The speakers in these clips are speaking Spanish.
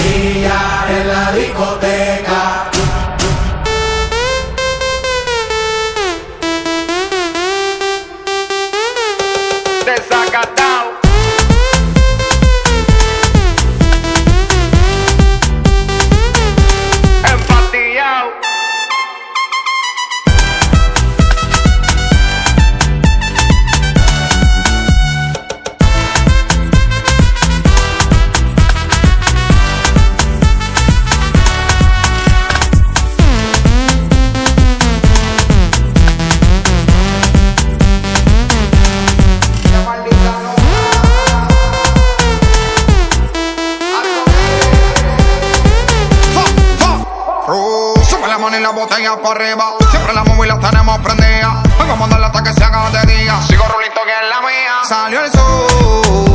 Patilla en la discoteca. La la botella para arriba. Siempre la móvil las tenemos prendidas. Hoy vamos a darle hasta que se haga de día. Sigo rulito que es la mía. Salió el sol,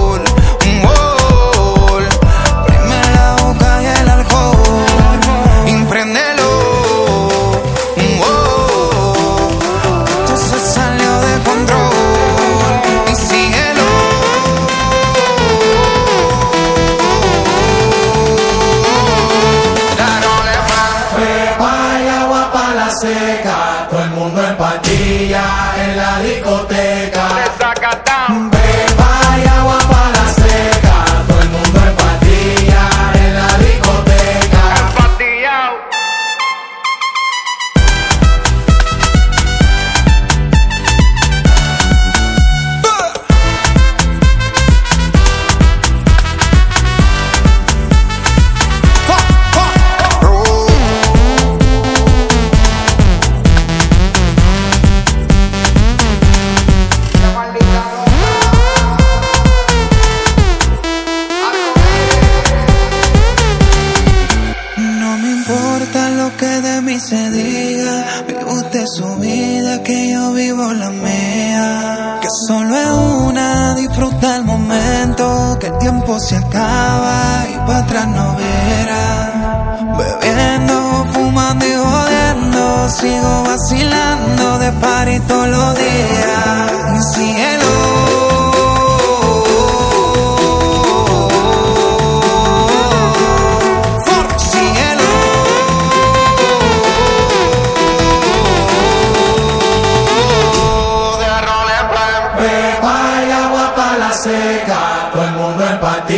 importa lo que de mí se diga, vive usted su vida, que yo vivo la mía. Que solo es una, disfruta el momento, que el tiempo se acaba y para atrás no verá. Bebiendo, fumando y jodiendo, sigo vacilando de par todos los días. Mi.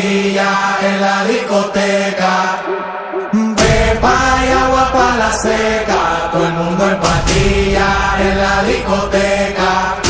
En la discoteca. Pepa y agua para la seca, todo el mundo en patilla en la discoteca.